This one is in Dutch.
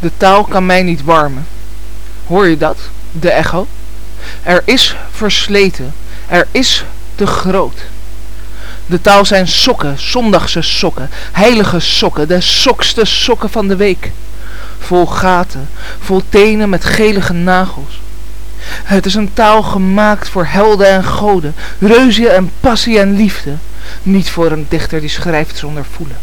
De taal kan mij niet warmen. Hoor je dat, de echo? Er is versleten, er is te groot. De taal zijn sokken, zondagse sokken, heilige sokken, de sokste sokken van de week. Vol gaten, vol tenen met gelige nagels. Het is een taal gemaakt voor helden en goden, reuzen en passie en liefde. Niet voor een dichter die schrijft zonder voelen.